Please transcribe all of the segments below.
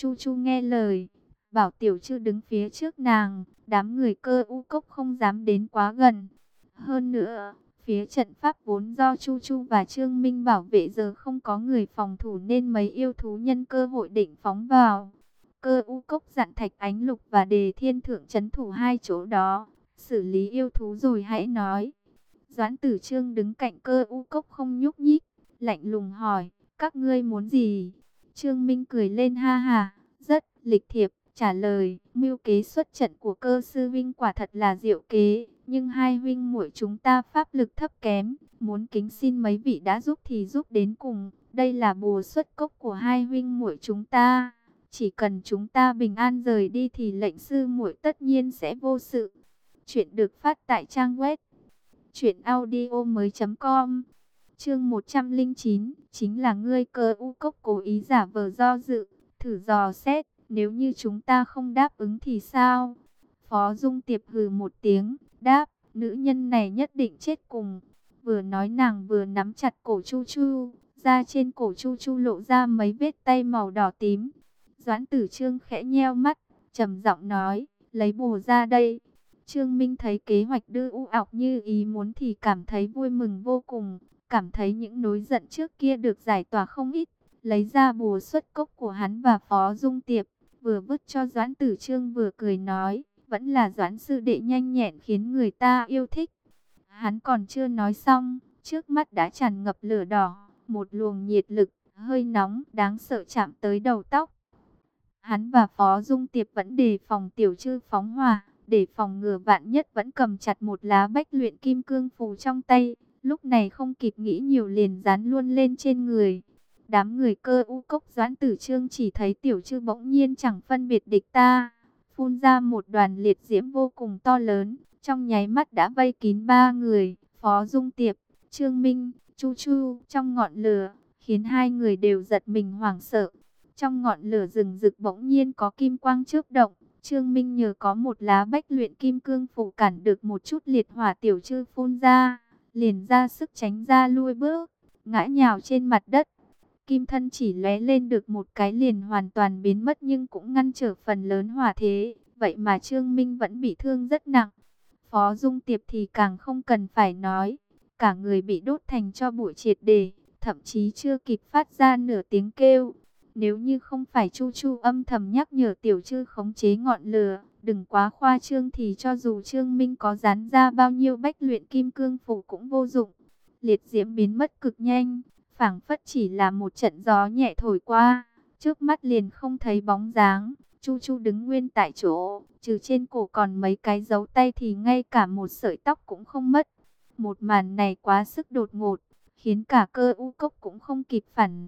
Chu Chu nghe lời, bảo tiểu chư đứng phía trước nàng, đám người cơ u cốc không dám đến quá gần. Hơn nữa, phía trận pháp vốn do Chu Chu và Trương Minh bảo vệ giờ không có người phòng thủ nên mấy yêu thú nhân cơ hội định phóng vào. Cơ u cốc dặn thạch ánh lục và đề thiên thượng chấn thủ hai chỗ đó, xử lý yêu thú rồi hãy nói. Doãn tử trương đứng cạnh cơ u cốc không nhúc nhích, lạnh lùng hỏi, các ngươi muốn gì? Trương Minh cười lên ha ha, rất lịch thiệp, trả lời, mưu kế xuất trận của cơ sư vinh quả thật là diệu kế, nhưng hai huynh muội chúng ta pháp lực thấp kém, muốn kính xin mấy vị đã giúp thì giúp đến cùng, đây là bùa xuất cốc của hai huynh muội chúng ta. Chỉ cần chúng ta bình an rời đi thì lệnh sư muội tất nhiên sẽ vô sự. Chuyện được phát tại trang web truyệnaudiomoi.com. Chương 109, chính là ngươi cơ u cốc cố ý giả vờ do dự, thử dò xét, nếu như chúng ta không đáp ứng thì sao? Phó Dung Tiệp hừ một tiếng, đáp, nữ nhân này nhất định chết cùng. Vừa nói nàng vừa nắm chặt cổ Chu Chu, ra trên cổ Chu Chu lộ ra mấy vết tay màu đỏ tím. Doãn tử trương khẽ nheo mắt, trầm giọng nói, lấy bồ ra đây. Trương Minh thấy kế hoạch đưa u ọc như ý muốn thì cảm thấy vui mừng vô cùng, cảm thấy những nối giận trước kia được giải tỏa không ít. Lấy ra bùa xuất cốc của hắn và Phó Dung Tiệp, vừa vứt cho Doãn Tử Trương vừa cười nói, vẫn là Doãn Sư Đệ nhanh nhẹn khiến người ta yêu thích. Hắn còn chưa nói xong, trước mắt đã tràn ngập lửa đỏ, một luồng nhiệt lực, hơi nóng, đáng sợ chạm tới đầu tóc. Hắn và Phó Dung Tiệp vẫn đề phòng tiểu trư phóng hỏa, để phòng ngừa vạn nhất vẫn cầm chặt một lá bách luyện kim cương phù trong tay. Lúc này không kịp nghĩ nhiều liền dán luôn lên trên người. Đám người cơ u cốc doãn tử trương chỉ thấy tiểu chư bỗng nhiên chẳng phân biệt địch ta. Phun ra một đoàn liệt diễm vô cùng to lớn, trong nháy mắt đã vây kín ba người, Phó Dung Tiệp, Trương Minh, Chu Chu trong ngọn lửa, khiến hai người đều giật mình hoảng sợ. Trong ngọn lửa rừng rực bỗng nhiên có kim quang chớp động, Trương Minh nhờ có một lá bách luyện kim cương phủ cản được một chút liệt hỏa tiểu chư phun ra, liền ra sức tránh ra lui bước, ngã nhào trên mặt đất. Kim thân chỉ lóe lên được một cái liền hoàn toàn biến mất nhưng cũng ngăn trở phần lớn hỏa thế, vậy mà Trương Minh vẫn bị thương rất nặng. Phó Dung Tiệp thì càng không cần phải nói, cả người bị đốt thành cho bụi triệt đề, thậm chí chưa kịp phát ra nửa tiếng kêu. Nếu như không phải Chu Chu âm thầm nhắc nhở tiểu chư khống chế ngọn lửa, đừng quá khoa trương thì cho dù Trương Minh có dán ra bao nhiêu bách luyện kim cương phủ cũng vô dụng. Liệt diễm biến mất cực nhanh, phảng phất chỉ là một trận gió nhẹ thổi qua, trước mắt liền không thấy bóng dáng. Chu Chu đứng nguyên tại chỗ, trừ trên cổ còn mấy cái dấu tay thì ngay cả một sợi tóc cũng không mất. Một màn này quá sức đột ngột, khiến cả cơ u cốc cũng không kịp phản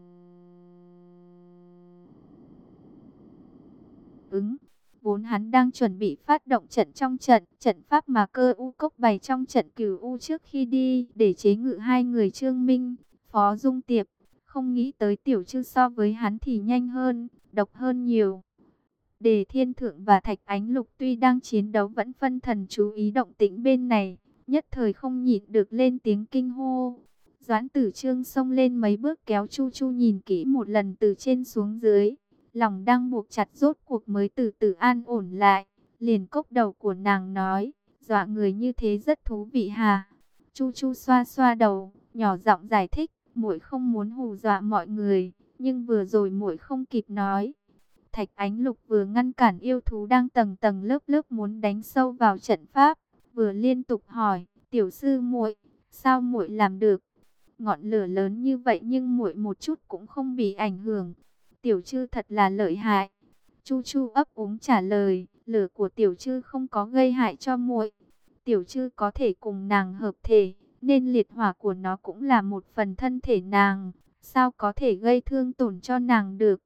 ứng. Vốn hắn đang chuẩn bị phát động trận trong trận, trận pháp mà cơ u cốc bày trong trận cửu u trước khi đi, để chế ngự hai người trương minh, phó dung tiệp. Không nghĩ tới tiểu chư so với hắn thì nhanh hơn, độc hơn nhiều. Đề thiên thượng và thạch ánh lục tuy đang chiến đấu vẫn phân thần chú ý động tĩnh bên này, nhất thời không nhịn được lên tiếng kinh hô. Doãn tử trương xông lên mấy bước kéo chu chu nhìn kỹ một lần từ trên xuống dưới lòng đang buộc chặt rốt cuộc mới từ từ an ổn lại. Liền cốc đầu của nàng nói, dọa người như thế rất thú vị hà. Chu Chu xoa xoa đầu, nhỏ giọng giải thích, muội không muốn hù dọa mọi người, nhưng vừa rồi muội không kịp nói. Thạch Ánh Lục vừa ngăn cản yêu thú đang tầng tầng lớp lớp muốn đánh sâu vào trận pháp, vừa liên tục hỏi, "Tiểu sư muội, sao muội làm được?" Ngọn lửa lớn như vậy nhưng muội một chút cũng không bị ảnh hưởng. Tiểu Trư thật là lợi hại. Chu Chu ấp úng trả lời, lửa của Tiểu Trư không có gây hại cho muội. Tiểu Trư có thể cùng nàng hợp thể, nên liệt hỏa của nó cũng là một phần thân thể nàng, sao có thể gây thương tổn cho nàng được.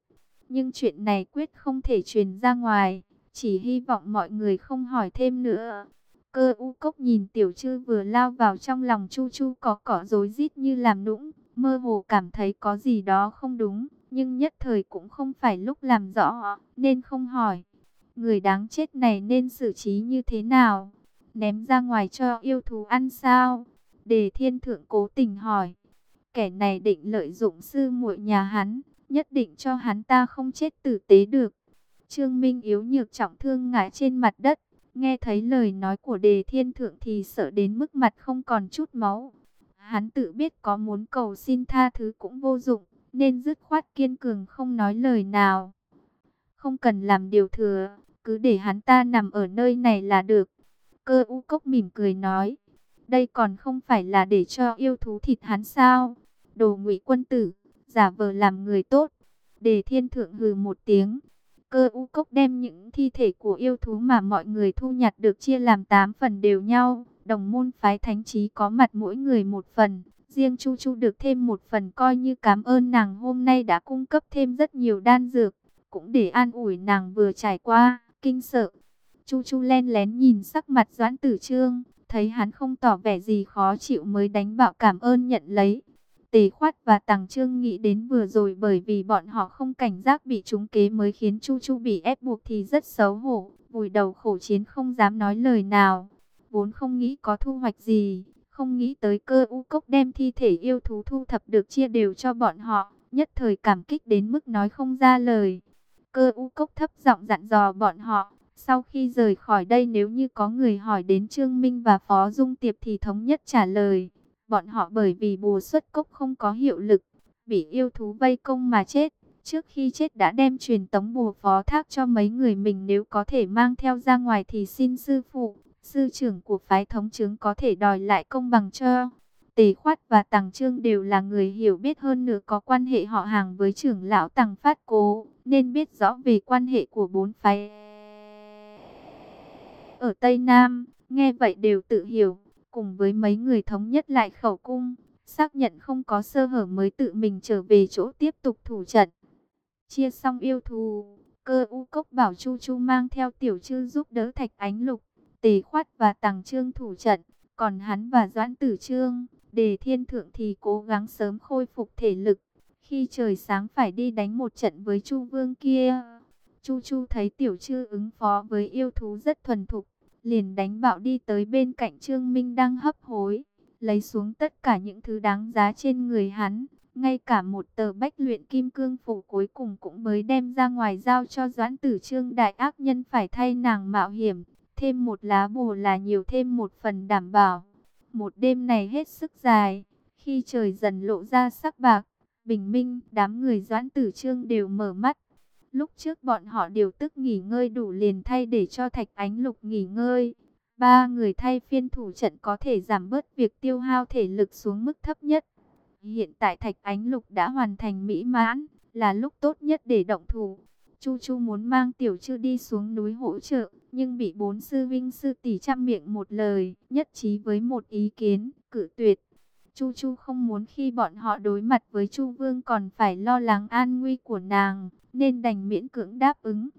Nhưng chuyện này quyết không thể truyền ra ngoài, chỉ hy vọng mọi người không hỏi thêm nữa. Cơ u cốc nhìn tiểu trư vừa lao vào trong lòng chu chu có cỏ rối rít như làm nũng, mơ hồ cảm thấy có gì đó không đúng nhưng nhất thời cũng không phải lúc làm rõ, nên không hỏi. Người đáng chết này nên xử trí như thế nào? Ném ra ngoài cho yêu thú ăn sao? Đề thiên thượng cố tình hỏi. Kẻ này định lợi dụng sư muội nhà hắn, nhất định cho hắn ta không chết tử tế được. Trương Minh yếu nhược trọng thương ngã trên mặt đất, nghe thấy lời nói của đề thiên thượng thì sợ đến mức mặt không còn chút máu. Hắn tự biết có muốn cầu xin tha thứ cũng vô dụng, nên dứt khoát kiên cường không nói lời nào. Không cần làm điều thừa, cứ để hắn ta nằm ở nơi này là được. Cơ u cốc mỉm cười nói, đây còn không phải là để cho yêu thú thịt hắn sao? Đồ ngụy quân tử, giả vờ làm người tốt. Đề thiên thượng hừ một tiếng. Cơ u cốc đem những thi thể của yêu thú mà mọi người thu nhặt được chia làm 8 phần đều nhau. Đồng môn phái thánh trí có mặt mỗi người một phần. Riêng Chu Chu được thêm một phần coi như cảm ơn nàng hôm nay đã cung cấp thêm rất nhiều đan dược. Cũng để an ủi nàng vừa trải qua, kinh sợ. Chu Chu len lén nhìn sắc mặt Doãn Tử Trương, thấy hắn không tỏ vẻ gì khó chịu mới đánh bạo cảm ơn nhận lấy. Tề khoát và Tằng Trương nghĩ đến vừa rồi bởi vì bọn họ không cảnh giác bị trúng kế mới khiến Chu Chu bị ép buộc thì rất xấu hổ, vùi đầu khổ chiến không dám nói lời nào. Vốn không nghĩ có thu hoạch gì, không nghĩ tới cơ u cốc đem thi thể yêu thú thu thập được chia đều cho bọn họ, nhất thời cảm kích đến mức nói không ra lời. Cơ u cốc thấp giọng dặn dò bọn họ, sau khi rời khỏi đây nếu như có người hỏi đến Trương Minh và Phó Dung Tiệp thì thống nhất trả lời. Bọn họ bởi vì bùa xuất cốc không có hiệu lực, bị yêu thú vây công mà chết. Trước khi chết đã đem truyền tống bùa phó thác cho mấy người mình nếu có thể mang theo ra ngoài thì xin sư phụ, sư trưởng của phái thống chứng có thể đòi lại công bằng cho. Tề Khoát và Tàng Trương đều là người hiểu biết hơn nữa có quan hệ họ hàng với trưởng lão Tàng Phát Cố, nên biết rõ về quan hệ của bốn phái. Ở Tây Nam, nghe vậy đều tự hiểu, cùng với mấy người thống nhất lại khẩu cung, xác nhận không có sơ hở mới tự mình trở về chỗ tiếp tục thủ trận. Chia xong yêu thù, cơ u cốc bảo Chu Chu mang theo tiểu chư giúp đỡ thạch ánh lục, tề khoát và tàng trương thủ trận, còn hắn và doãn tử trương, đề thiên thượng thì cố gắng sớm khôi phục thể lực. Khi trời sáng phải đi đánh một trận với Chu Vương kia. Chu Chu thấy tiểu chư ứng phó với yêu thú rất thuần thục, liền đánh bạo đi tới bên cạnh Trương Minh đang hấp hối, lấy xuống tất cả những thứ đáng giá trên người hắn, ngay cả một tờ bách luyện kim cương phủ cuối cùng cũng mới đem ra ngoài giao cho Doãn Tử Trương đại ác nhân phải thay nàng mạo hiểm, thêm một lá bùa là nhiều thêm một phần đảm bảo. Một đêm này hết sức dài, khi trời dần lộ ra sắc bạc, bình minh, đám người Doãn Tử Trương đều mở mắt, Lúc trước bọn họ đều tức nghỉ ngơi đủ liền thay để cho Thạch Ánh Lục nghỉ ngơi. Ba người thay phiên thủ trận có thể giảm bớt việc tiêu hao thể lực xuống mức thấp nhất. Hiện tại Thạch Ánh Lục đã hoàn thành mỹ mãn, là lúc tốt nhất để động thủ. Chu Chu muốn mang tiểu chư đi xuống núi hỗ trợ, nhưng bị bốn sư vinh sư tỷ trăm miệng một lời, nhất trí với một ý kiến, cử tuyệt. Chu Chu không muốn khi bọn họ đối mặt với Chu Vương còn phải lo lắng an nguy của nàng, nên đành miễn cưỡng đáp ứng.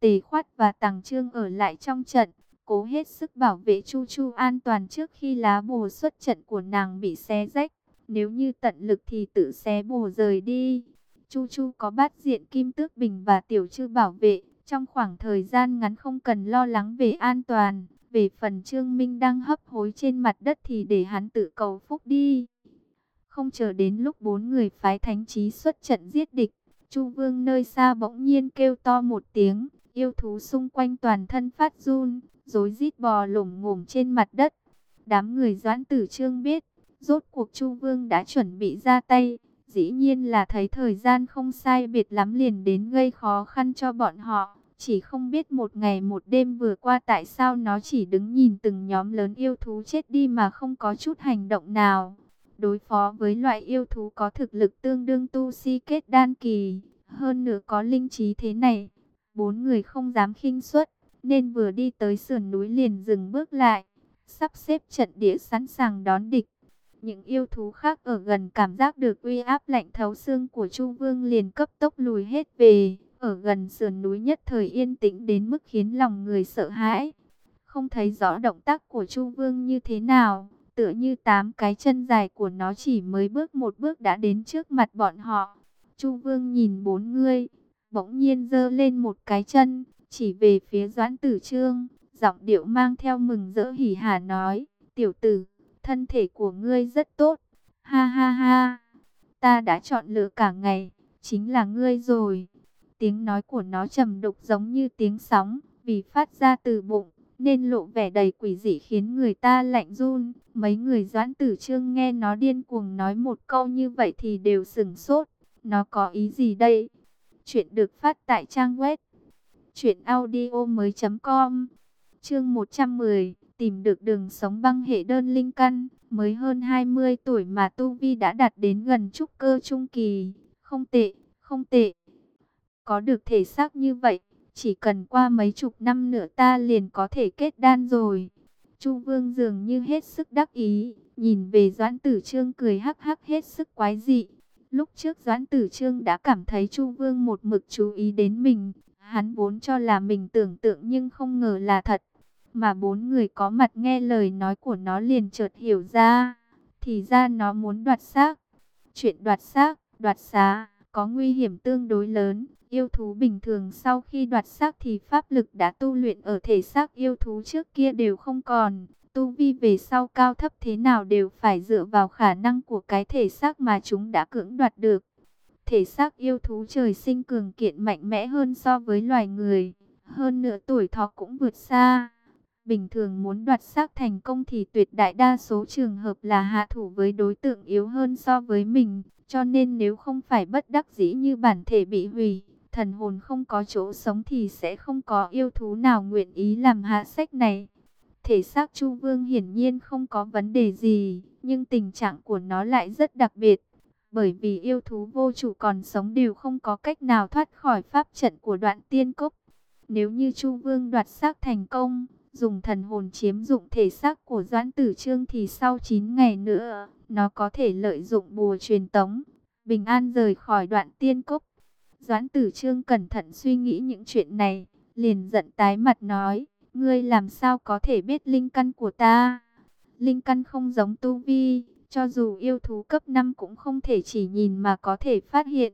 Tề Khoát và tàng Trương ở lại trong trận, cố hết sức bảo vệ Chu Chu an toàn trước khi lá bồ xuất trận của nàng bị xé rách. Nếu như tận lực thì tự xé bùa rời đi. Chu Chu có bát diện kim tước bình và tiểu chư bảo vệ, trong khoảng thời gian ngắn không cần lo lắng về an toàn. Về phần Trương Minh đang hấp hối trên mặt đất thì để hắn tự cầu phúc đi. Không chờ đến lúc bốn người phái thánh trí xuất trận giết địch, Chu Vương nơi xa bỗng nhiên kêu to một tiếng, yêu thú xung quanh toàn thân phát run, rối rít bò lổm ngổm trên mặt đất. Đám người Doãn Tử Trương biết, rốt cuộc Chu Vương đã chuẩn bị ra tay, dĩ nhiên là thấy thời gian không sai biệt lắm liền đến gây khó khăn cho bọn họ. Chỉ không biết một ngày một đêm vừa qua tại sao nó chỉ đứng nhìn từng nhóm lớn yêu thú chết đi mà không có chút hành động nào. Đối phó với loại yêu thú có thực lực tương đương tu si kết đan kỳ, hơn nữa có linh trí thế này, bốn người không dám khinh suất, nên vừa đi tới sườn núi liền dừng bước lại, sắp xếp trận địa sẵn sàng đón địch. Những yêu thú khác ở gần cảm giác được uy áp lạnh thấu xương của Chu Vương liền cấp tốc lùi hết về, ở gần sườn núi nhất thời yên tĩnh đến mức khiến lòng người sợ hãi. Không thấy rõ động tác của Chu Vương như thế nào, tựa như tám cái chân dài của nó chỉ mới bước một bước đã đến trước mặt bọn họ. Chu Vương nhìn bốn người, bỗng nhiên giơ lên một cái chân, chỉ về phía Doãn Tử Trương, giọng điệu mang theo mừng rỡ hỉ hà nói, tiểu tử, thân thể của ngươi rất tốt, ha ha ha, ta đã chọn lựa cả ngày, chính là ngươi rồi. Tiếng nói của nó trầm đục giống như tiếng sóng, vì phát ra từ bụng, nên lộ vẻ đầy quỷ dị khiến người ta lạnh run. Mấy người doãn tử trương nghe nó điên cuồng nói một câu như vậy thì đều sừng sốt. Nó có ý gì đây? Chuyện được phát tại trang web truyệnaudiomoi.com. Chương 110, tìm được đường sống băng hệ đơn linh căn, mới hơn 20 tuổi mà tu vi đã đạt đến gần trúc cơ trung kỳ, không tệ, không tệ. Có được thể xác như vậy, chỉ cần qua mấy chục năm nữa ta liền có thể kết đan rồi. Chu Vương dường như hết sức đắc ý, nhìn về Doãn Tử Trương cười hắc hắc hết sức quái dị. Lúc trước Doãn Tử Trương đã cảm thấy Chu Vương một mực chú ý đến mình, hắn vốn cho là mình tưởng tượng nhưng không ngờ là thật. Mà bốn người có mặt nghe lời nói của nó liền chợt hiểu ra, thì ra nó muốn đoạt xác. Chuyện đoạt xác, đoạt xá, có nguy hiểm tương đối lớn. Yêu thú bình thường sau khi đoạt xác thì pháp lực đã tu luyện ở thể xác yêu thú trước kia đều không còn. Tu vi về sau cao thấp thế nào đều phải dựa vào khả năng của cái thể xác mà chúng đã cưỡng đoạt được. Thể xác yêu thú trời sinh cường kiện mạnh mẽ hơn so với loài người. Hơn nữa tuổi thọ cũng vượt xa. Bình thường muốn đoạt xác thành công thì tuyệt đại đa số trường hợp là hạ thủ với đối tượng yếu hơn so với mình. Cho nên nếu không phải bất đắc dĩ như bản thể bị hủy, thần hồn không có chỗ sống thì sẽ không có yêu thú nào nguyện ý làm hạ sách này. Thể xác Chu Vương hiển nhiên không có vấn đề gì, nhưng tình trạng của nó lại rất đặc biệt. Bởi vì yêu thú vô chủ còn sống đều không có cách nào thoát khỏi pháp trận của đoạn tiên cốc. Nếu như Chu Vương đoạt xác thành công, dùng thần hồn chiếm dụng thể xác của Doãn Tử Trương thì sau 9 ngày nữa, nó có thể lợi dụng bùa truyền tống, bình an rời khỏi đoạn tiên cốc. Doãn tử trương cẩn thận suy nghĩ những chuyện này, liền giận tái mặt nói, ngươi làm sao có thể biết linh căn của ta? Linh căn không giống tu vi, cho dù yêu thú cấp 5 cũng không thể chỉ nhìn mà có thể phát hiện.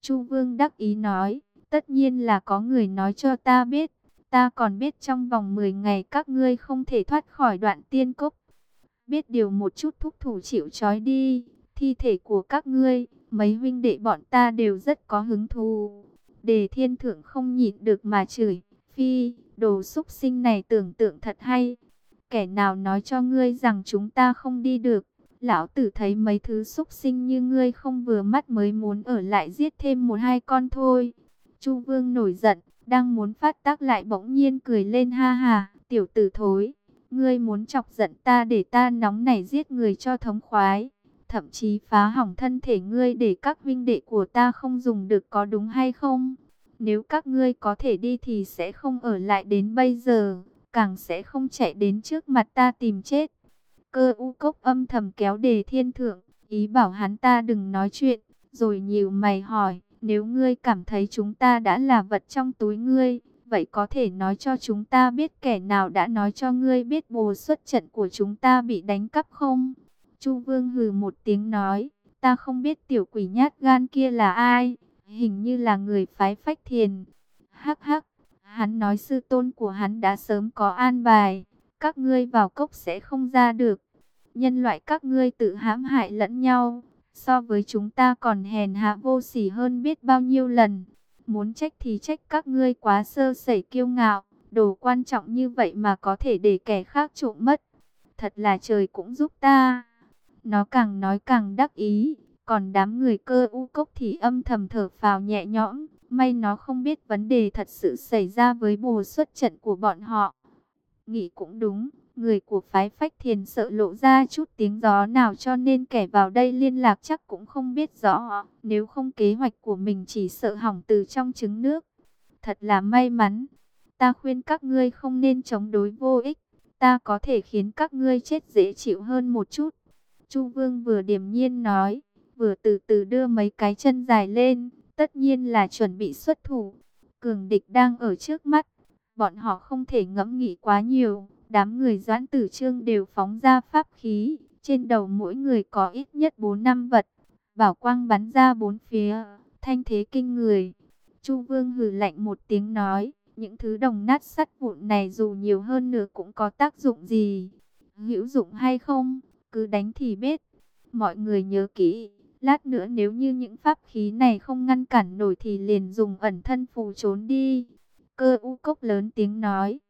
Chu Vương đắc ý nói, tất nhiên là có người nói cho ta biết, ta còn biết trong vòng 10 ngày các ngươi không thể thoát khỏi đoạn tiên cốc. Biết điều một chút thúc thủ chịu trói đi, thi thể của các ngươi, mấy huynh đệ bọn ta đều rất có hứng thú. Đề thiên thượng không nhịn được mà chửi, phi, đồ xúc sinh này tưởng tượng thật hay. Kẻ nào nói cho ngươi rằng chúng ta không đi được, lão tử thấy mấy thứ xúc sinh như ngươi không vừa mắt mới muốn ở lại giết thêm một hai con thôi. Chu vương nổi giận, đang muốn phát tác lại bỗng nhiên cười lên ha ha, tiểu tử thối. Ngươi muốn chọc giận ta để ta nóng nảy giết người cho thống khoái thậm chí phá hỏng thân thể ngươi để các huynh đệ của ta không dùng được có đúng hay không? Nếu các ngươi có thể đi thì sẽ không ở lại đến bây giờ, càng sẽ không chạy đến trước mặt ta tìm chết. Cơ u cốc âm thầm kéo đề thiên thượng, ý bảo hắn ta đừng nói chuyện, rồi nhiều mày hỏi, nếu ngươi cảm thấy chúng ta đã là vật trong túi ngươi, vậy có thể nói cho chúng ta biết kẻ nào đã nói cho ngươi biết bồ xuất trận của chúng ta bị đánh cắp không? Chu Vương hừ một tiếng nói, ta không biết tiểu quỷ nhát gan kia là ai, hình như là người phái phách thiền. Hắc hắc, hắn nói sư tôn của hắn đã sớm có an bài, các ngươi vào cốc sẽ không ra được. Nhân loại các ngươi tự hãm hại lẫn nhau, so với chúng ta còn hèn hạ vô sỉ hơn biết bao nhiêu lần. Muốn trách thì trách các ngươi quá sơ sẩy kiêu ngạo, đồ quan trọng như vậy mà có thể để kẻ khác trộm mất. Thật là trời cũng giúp ta. Nó càng nói càng đắc ý, còn đám người cơ u cốc thì âm thầm thở phào nhẹ nhõm. May nó không biết vấn đề thật sự xảy ra với bồ xuất trận của bọn họ. Nghĩ cũng đúng, người của phái phách thiền sợ lộ ra chút tiếng gió nào cho nên kẻ vào đây liên lạc chắc cũng không biết rõ. Nếu không kế hoạch của mình chỉ sợ hỏng từ trong trứng nước. Thật là may mắn. Ta khuyên các ngươi không nên chống đối vô ích. Ta có thể khiến các ngươi chết dễ chịu hơn một chút. Chu Vương vừa điềm nhiên nói, vừa từ từ đưa mấy cái chân dài lên, tất nhiên là chuẩn bị xuất thủ. Cường địch đang ở trước mắt, bọn họ không thể ngẫm nghĩ quá nhiều. Đám người doãn tử trương đều phóng ra pháp khí, trên đầu mỗi người có ít nhất 4 năm vật. Bảo quang bắn ra bốn phía, thanh thế kinh người. Chu Vương hừ lạnh một tiếng nói, những thứ đồng nát sắt vụn này dù nhiều hơn nữa cũng có tác dụng gì? Hữu dụng hay không? Cứ đánh thì biết. Mọi người nhớ kỹ, Lát nữa nếu như những pháp khí này không ngăn cản nổi thì liền dùng ẩn thân phù trốn đi. Cơ u cốc lớn tiếng nói.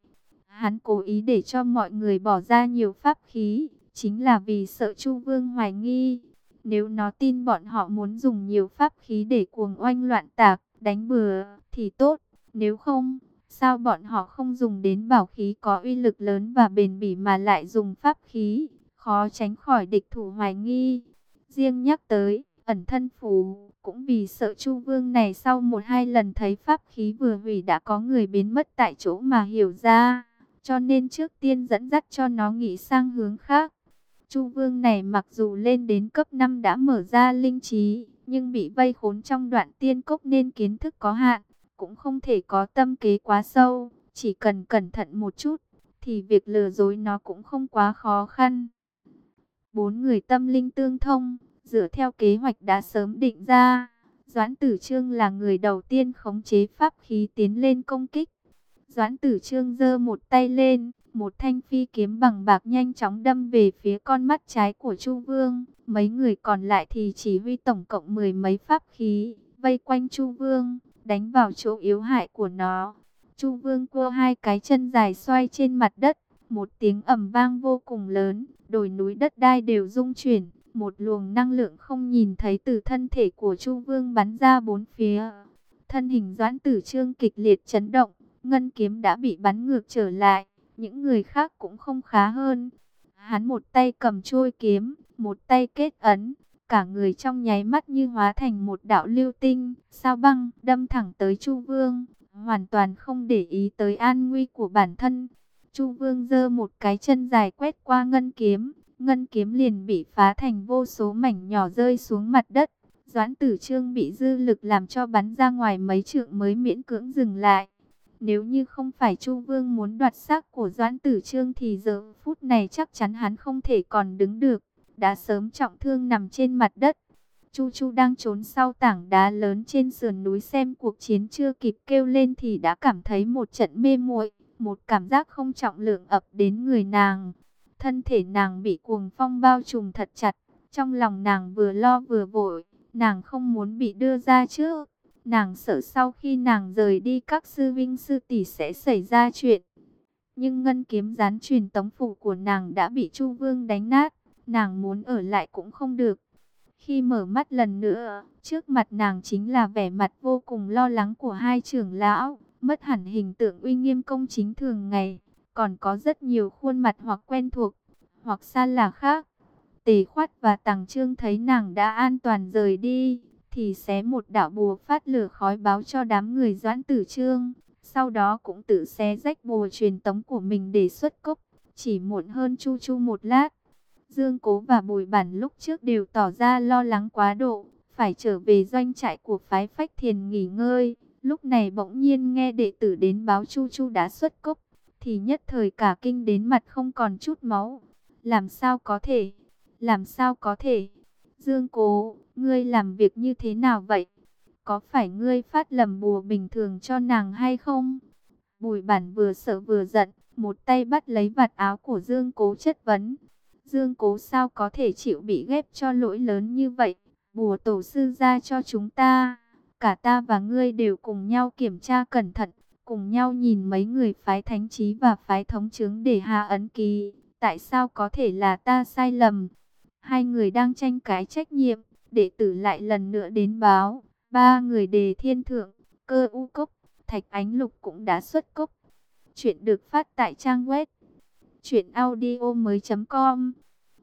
Hắn cố ý để cho mọi người bỏ ra nhiều pháp khí, chính là vì sợ Chu Vương hoài nghi. Nếu nó tin bọn họ muốn dùng nhiều pháp khí để cuồng oanh loạn tạc, đánh bừa, thì tốt. Nếu không, sao bọn họ không dùng đến bảo khí có uy lực lớn và bền bỉ mà lại dùng pháp khí, khó tránh khỏi địch thủ hoài nghi. Riêng nhắc tới, ẩn thân phù, cũng vì sợ Chu Vương này sau một hai lần thấy pháp khí vừa hủy đã có người biến mất tại chỗ mà hiểu ra, cho nên trước tiên dẫn dắt cho nó nghĩ sang hướng khác. Chu Vương này mặc dù lên đến cấp 5 đã mở ra linh trí, nhưng bị vây khốn trong đoạn tiên cốc nên kiến thức có hạn, cũng không thể có tâm kế quá sâu, chỉ cần cẩn thận một chút, thì việc lừa dối nó cũng không quá khó khăn. Bốn người tâm linh tương thông, dựa theo kế hoạch đã sớm định ra, Doãn Tử Trương là người đầu tiên khống chế pháp khí tiến lên công kích. Doãn Tử Trương giơ một tay lên, một thanh phi kiếm bằng bạc nhanh chóng đâm về phía con mắt trái của Chu Vương. Mấy người còn lại thì chỉ huy tổng cộng mười mấy pháp khí, vây quanh Chu Vương, đánh vào chỗ yếu hại của nó. Chu Vương cua hai cái chân dài xoay trên mặt đất, một tiếng ầm vang vô cùng lớn, đồi núi đất đai đều rung chuyển, một luồng năng lượng không nhìn thấy từ thân thể của Chu Vương bắn ra bốn phía. Thân hình Doãn Tử Trương kịch liệt chấn động, ngân kiếm đã bị bắn ngược trở lại, những người khác cũng không khá hơn. Hắn một tay cầm trôi kiếm, một tay kết ấn, cả người trong nháy mắt như hóa thành một đạo lưu tinh, sao băng, đâm thẳng tới Chu Vương, hoàn toàn không để ý tới an nguy của bản thân. Chu Vương giơ một cái chân dài quét qua ngân kiếm, ngân kiếm liền bị phá thành vô số mảnh nhỏ rơi xuống mặt đất. Doãn tử trương bị dư lực làm cho bắn ra ngoài mấy trượng mới miễn cưỡng dừng lại. Nếu như không phải Chu Vương muốn đoạt xác của Doãn Tử Trương thì giờ phút này chắc chắn hắn không thể còn đứng được, đã sớm trọng thương nằm trên mặt đất. Chu Chu đang trốn sau tảng đá lớn trên sườn núi xem cuộc chiến chưa kịp kêu lên thì đã cảm thấy một trận mê muội, một cảm giác không trọng lượng ập đến người nàng. Thân thể nàng bị cuồng phong bao trùm thật chặt, trong lòng nàng vừa lo vừa vội, nàng không muốn bị đưa ra trước. Nàng sợ sau khi nàng rời đi các sư vinh sư tỷ sẽ xảy ra chuyện. Nhưng ngân kiếm gián truyền tống phủ của nàng đã bị Chu Vương đánh nát, nàng muốn ở lại cũng không được. Khi mở mắt lần nữa, trước mặt nàng chính là vẻ mặt vô cùng lo lắng của hai trưởng lão, mất hẳn hình tượng uy nghiêm công chính thường ngày, còn có rất nhiều khuôn mặt hoặc quen thuộc, hoặc xa lạ khác. Tề khoát và tàng trương thấy nàng đã an toàn rời đi, thì xé một đạo bùa phát lửa khói báo cho đám người doãn tử trương. Sau đó cũng tự xé rách bùa truyền tống của mình để xuất cốc, chỉ muộn hơn chu chu một lát. Dương Cố và Bùi Bản lúc trước đều tỏ ra lo lắng quá độ, phải trở về doanh trại của phái Phách Thiền nghỉ ngơi. Lúc này bỗng nhiên nghe đệ tử đến báo Chu Chu đã xuất cốc, thì nhất thời cả kinh đến mặt không còn chút máu. Làm sao có thể? Làm sao có thể? Dương Cố, ngươi làm việc như thế nào vậy? Có phải ngươi phát lầm bùa bình thường cho nàng hay không? Bùi bản vừa sợ vừa giận, một tay bắt lấy vạt áo của Dương Cố chất vấn. Dương Cố sao có thể chịu bị ghép cho lỗi lớn như vậy? Bùa tổ sư ra cho chúng ta. Cả ta và ngươi đều cùng nhau kiểm tra cẩn thận, cùng nhau nhìn mấy người phái thánh trí và phái thống chứng để hạ ấn ký. Tại sao có thể là ta sai lầm? Hai người đang tranh cái trách nhiệm, đệ tử lại lần nữa đến báo. Ba người đề thiên thượng, cơ u cốc, thạch ánh lục cũng đã xuất cốc. Chuyện được phát tại trang web truyệnaudiomoi.com.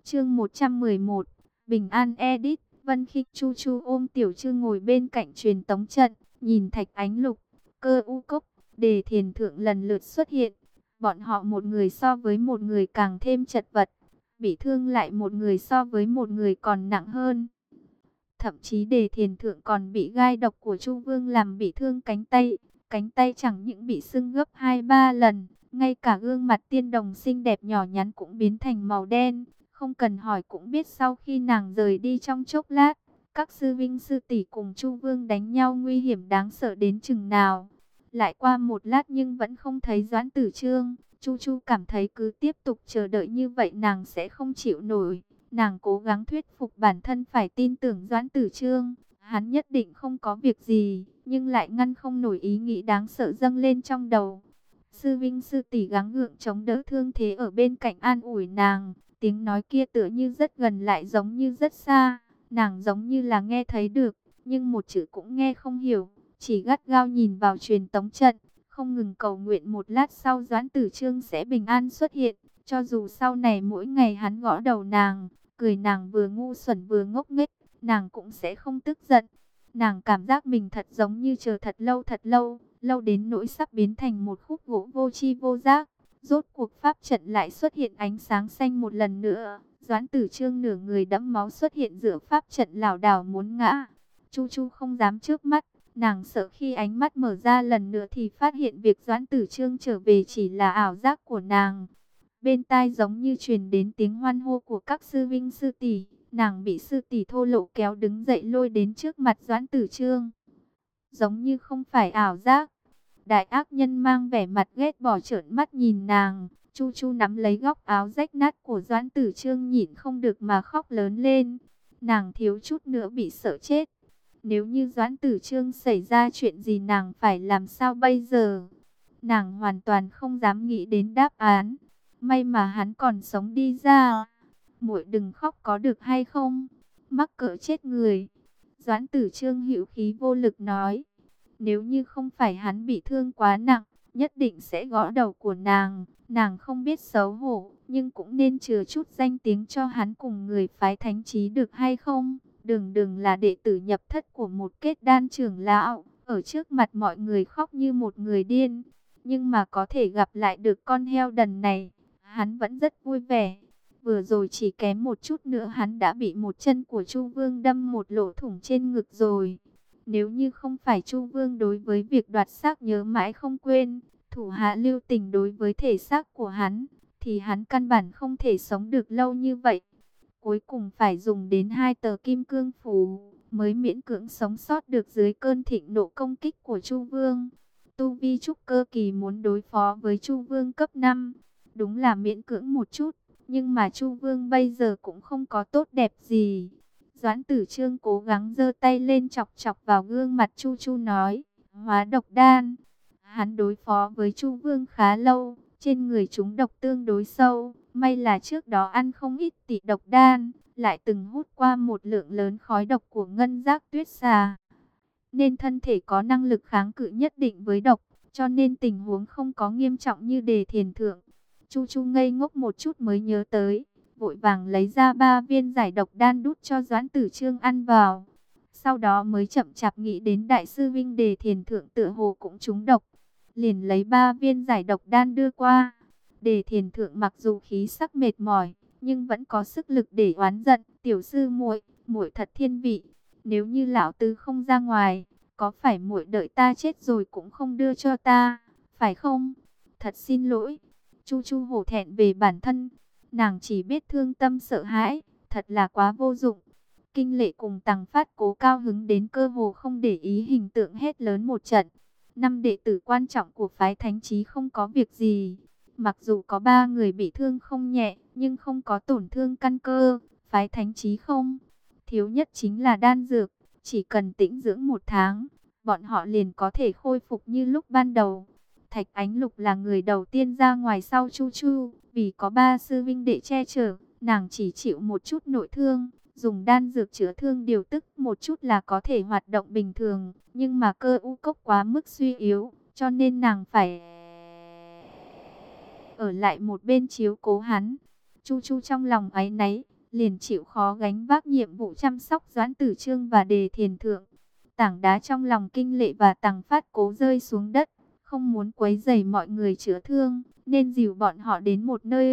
Chương 111, Bình An Edit, Vân Khích Chu Chu ôm Tiểu Trư ngồi bên cạnh truyền tống trận, nhìn Thạch Ánh Lục, Cơ U Cốc, Đề Thiền Thượng lần lượt xuất hiện. Bọn họ một người so với một người càng thêm chật vật, bị thương lại một người so với một người còn nặng hơn. Thậm chí đề thiền thượng còn bị gai độc của Chu Vương làm bị thương cánh tay. Cánh tay chẳng những bị sưng gấp 2-3 lần, ngay cả gương mặt tiên đồng xinh đẹp nhỏ nhắn cũng biến thành màu đen. Không cần hỏi cũng biết sau khi nàng rời đi trong chốc lát, các sư vinh sư tỷ cùng Chu Vương đánh nhau nguy hiểm đáng sợ đến chừng nào. Lại qua một lát nhưng vẫn không thấy Doãn Tử Trương. Chu Chu cảm thấy cứ tiếp tục chờ đợi như vậy nàng sẽ không chịu nổi. Nàng cố gắng thuyết phục bản thân phải tin tưởng Doãn Tử Trương, hắn nhất định không có việc gì, nhưng lại ngăn không nổi ý nghĩ đáng sợ dâng lên trong đầu. Sư Vinh Sư tỷ gắng gượng chống đỡ thương thế ở bên cạnh an ủi nàng, tiếng nói kia tựa như rất gần lại giống như rất xa, nàng giống như là nghe thấy được, nhưng một chữ cũng nghe không hiểu, chỉ gắt gao nhìn vào truyền tống trận, không ngừng cầu nguyện một lát sau Doãn Tử Trương sẽ bình an xuất hiện, cho dù sau này mỗi ngày hắn gõ đầu nàng, cười nàng vừa ngu xuẩn vừa ngốc nghếch, nàng cũng sẽ không tức giận. Nàng cảm giác mình thật giống như chờ thật lâu thật lâu, lâu đến nỗi sắp biến thành một khúc gỗ vô chi vô giác. Rốt cuộc pháp trận lại xuất hiện ánh sáng xanh một lần nữa. Doãn tử trương nửa người đẫm máu xuất hiện giữa pháp trận lảo đảo muốn ngã. Chu Chu không dám trước mắt, nàng sợ khi ánh mắt mở ra lần nữa thì phát hiện việc Doãn Tử Trương trở về chỉ là ảo giác của nàng. Bên tai giống như truyền đến tiếng hoan hô của các sư vinh sư tỷ, nàng bị sư tỷ thô lộ kéo đứng dậy lôi đến trước mặt Doãn Tử Trương. Giống như không phải ảo giác. Đại ác nhân mang vẻ mặt ghét bỏ trợn mắt nhìn nàng, Chu Chu nắm lấy góc áo rách nát của Doãn Tử Trương nhịn không được mà khóc lớn lên. Nàng thiếu chút nữa bị sợ chết. Nếu như Doãn Tử Trương xảy ra chuyện gì nàng phải làm sao bây giờ? Nàng hoàn toàn không dám nghĩ đến đáp án. May mà hắn còn sống đi ra. Muội đừng khóc có được hay không? Mắc cỡ chết người. Doãn tử trương hữu khí vô lực nói. Nếu như không phải hắn bị thương quá nặng, nhất định sẽ gõ đầu của nàng. Nàng không biết xấu hổ, nhưng cũng nên chừa chút danh tiếng cho hắn cùng người phái thánh trí được hay không? Đừng đừng là đệ tử nhập thất của một kết đan trưởng lão, ở trước mặt mọi người khóc như một người điên. Nhưng mà có thể gặp lại được con heo đần này, hắn vẫn rất vui vẻ. Vừa rồi chỉ kém một chút nữa hắn đã bị một chân của Chu Vương đâm một lỗ thủng trên ngực rồi. Nếu như không phải Chu Vương đối với việc đoạt xác nhớ mãi không quên, thủ hạ lưu tình đối với thể xác của hắn, thì hắn căn bản không thể sống được lâu như vậy. Cuối cùng phải dùng đến hai tờ kim cương phù mới miễn cưỡng sống sót được dưới cơn thịnh nộ công kích của Chu Vương. Tu Vi Trúc Cơ Kỳ muốn đối phó với Chu Vương cấp 5, đúng là miễn cưỡng một chút, nhưng mà Chu Vương bây giờ cũng không có tốt đẹp gì. Doãn Tử Trương cố gắng giơ tay lên chọc chọc vào gương mặt Chu Chu nói, hóa độc đan. Hắn đối phó với Chu Vương khá lâu, trên người chúng độc tương đối sâu, may là trước đó ăn không ít tỷ độc đan, lại từng hút qua một lượng lớn khói độc của ngân giác tuyết xà. Nên thân thể có năng lực kháng cự nhất định với độc, cho nên tình huống không có nghiêm trọng như đề thiền thượng. Chu Chu ngây ngốc một chút mới nhớ tới, vội vàng lấy ra ba viên giải độc đan đút cho Doãn Tử Trương ăn vào. Sau đó mới chậm chạp nghĩ đến đại sư Vinh Đề Thiền Thượng tựa hồ cũng trúng độc. Liền lấy ba viên giải độc đan đưa qua. Đề Thiền Thượng mặc dù khí sắc mệt mỏi, nhưng vẫn có sức lực để oán giận. Tiểu sư muội, muội thật thiên vị. Nếu như lão tứ không ra ngoài, có phải muội đợi ta chết rồi cũng không đưa cho ta, phải không? Thật xin lỗi. Chu Chu hổ thẹn về bản thân, nàng chỉ biết thương tâm sợ hãi, thật là quá vô dụng. Kinh lệ cùng tăng phát cố cao hứng đến cơ hồ không để ý hình tượng hết lớn một trận. Năm đệ tử quan trọng của phái thánh trí không có việc gì. Mặc dù có ba người bị thương không nhẹ, nhưng không có tổn thương căn cơ. Phái thánh trí không. Thiếu nhất chính là đan dược. Chỉ cần tĩnh dưỡng một tháng, bọn họ liền có thể khôi phục như lúc ban đầu. Thạch Ánh Lục là người đầu tiên ra ngoài sau Chu Chu, vì có ba sư vinh đệ che chở, nàng chỉ chịu một chút nội thương, dùng đan dược chữa thương điều tức một chút là có thể hoạt động bình thường, nhưng mà cơ u cốc quá mức suy yếu, cho nên nàng phải ở lại một bên chiếu cố hắn. Chu Chu trong lòng áy náy, liền chịu khó gánh vác nhiệm vụ chăm sóc Doãn Tử Trương và Đề Thiền Thượng. Tảng đá trong lòng kinh lệ và tàng phát cố rơi xuống đất không muốn quấy rầy mọi người chữa thương, nên dìu bọn họ đến một nơi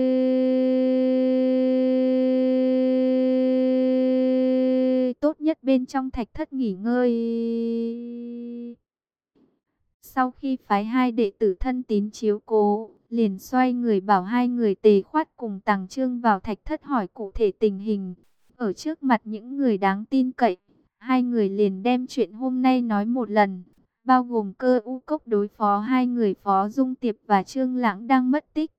tốt nhất bên trong thạch thất nghỉ ngơi. Sau khi phái hai đệ tử thân tín chiếu cố, liền xoay người bảo hai người tề khoát cùng tàng trương vào thạch thất hỏi cụ thể tình hình. Ở trước mặt những người đáng tin cậy, hai người liền đem chuyện hôm nay nói một lần bao gồm cơ u cốc đối phó hai người phó dung tiệp và trương lãng đang mất tích.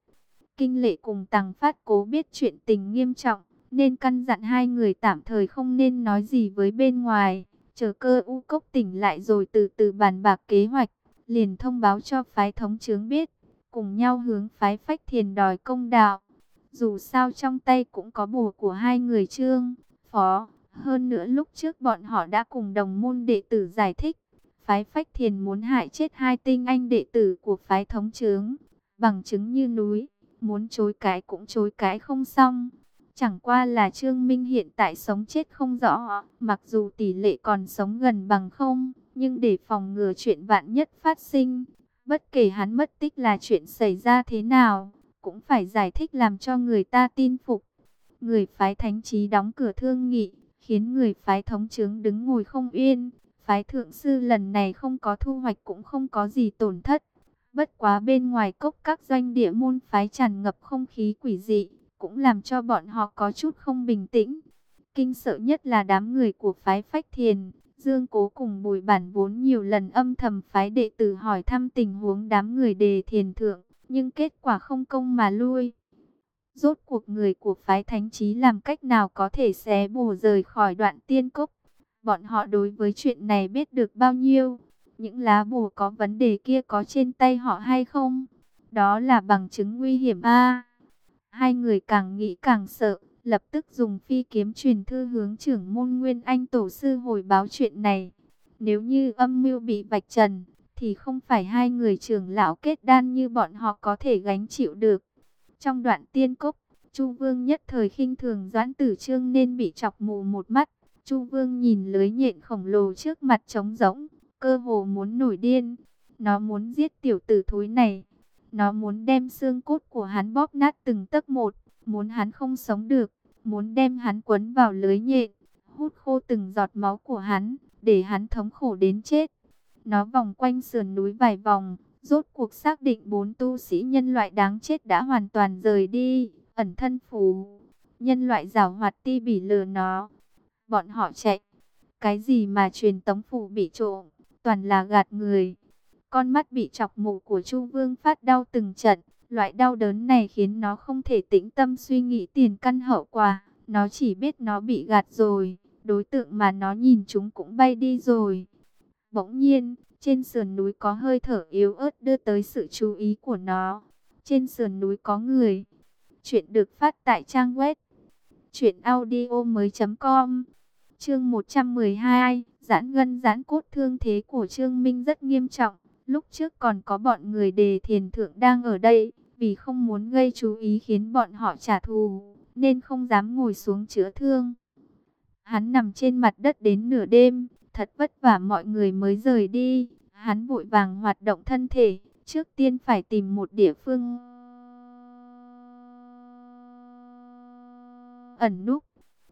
Kinh lệ cùng tàng phát cố biết chuyện tình nghiêm trọng, nên căn dặn hai người tạm thời không nên nói gì với bên ngoài, chờ cơ u cốc tỉnh lại rồi từ từ bàn bạc kế hoạch, liền thông báo cho phái thống chướng biết, cùng nhau hướng phái phách thiền đòi công đạo. Dù sao trong tay cũng có bùa của hai người trương, phó, hơn nữa lúc trước bọn họ đã cùng đồng môn đệ tử giải thích, phái phách thiền muốn hại chết hai tinh anh đệ tử của phái thống trướng, bằng chứng như núi, muốn chối cái cũng chối cái không xong. Chẳng qua là Trương Minh hiện tại sống chết không rõ, mặc dù tỷ lệ còn sống gần bằng không, nhưng để phòng ngừa chuyện vạn nhất phát sinh, bất kể hắn mất tích là chuyện xảy ra thế nào, cũng phải giải thích làm cho người ta tin phục. Người phái thánh trí đóng cửa thương nghị, khiến người phái thống trướng đứng ngồi không yên. Phái thượng sư lần này không có thu hoạch cũng không có gì tổn thất. Bất quá bên ngoài cốc các doanh địa môn phái tràn ngập không khí quỷ dị, cũng làm cho bọn họ có chút không bình tĩnh. Kinh sợ nhất là đám người của phái phách thiền. Dương Cố cùng Bùi Bản vốn nhiều lần âm thầm phái đệ tử hỏi thăm tình huống đám người đề thiền thượng, nhưng kết quả không công mà lui. Rốt cuộc người của phái thánh trí làm cách nào có thể xé bổ rời khỏi đoạn tiên cốc. Bọn họ đối với chuyện này biết được bao nhiêu. Những lá bùa có vấn đề kia có trên tay họ hay không? Đó là bằng chứng nguy hiểm a. hai người càng nghĩ càng sợ, lập tức dùng phi kiếm truyền thư hướng trưởng môn Nguyên Anh tổ sư hồi báo chuyện này. Nếu như âm mưu bị vạch trần, thì không phải hai người trưởng lão kết đan như bọn họ có thể gánh chịu được. Trong đoạn tiên cốc, Chu Vương nhất thời khinh thường Doãn Tử Trương nên bị chọc mù một mắt. Chu Vương nhìn lưới nhện khổng lồ trước mặt trống rỗng, cơ hồ muốn nổi điên. Nó muốn giết tiểu tử thối này. Nó muốn đem xương cốt của hắn bóp nát từng tấc một, muốn hắn không sống được, muốn đem hắn quấn vào lưới nhện, hút khô từng giọt máu của hắn, để hắn thống khổ đến chết. Nó vòng quanh sườn núi vài vòng, rốt cuộc xác định bốn tu sĩ nhân loại đáng chết đã hoàn toàn rời đi, ẩn thân phù. Nhân loại giảo hoạt ti bỉ lừa nó. Bọn họ chạy. Cái gì mà truyền tống phù bị trộm, toàn là gạt người. Con mắt bị chọc mù của Chu Vương phát đau từng trận. Loại đau đớn này khiến nó không thể tĩnh tâm suy nghĩ tiền căn hậu quả. Nó chỉ biết nó bị gạt rồi. Đối tượng mà nó nhìn chúng cũng bay đi rồi. Bỗng nhiên, trên sườn núi có hơi thở yếu ớt đưa tới sự chú ý của nó. Trên sườn núi có người. Chuyện được phát tại trang web. Chuyện audio mới com. Chương 112. Giãn gân giãn cốt thương thế của Trương Minh rất nghiêm trọng. Lúc trước còn có bọn người đề thiền thượng đang ở đây. Vì không muốn gây chú ý khiến bọn họ trả thù. Nên không dám ngồi xuống chữa thương. Hắn nằm trên mặt đất đến nửa đêm, Thật vất vả mọi người mới rời đi. Hắn vội vàng hoạt động thân thể. Trước tiên phải tìm một địa phương ẩn núp.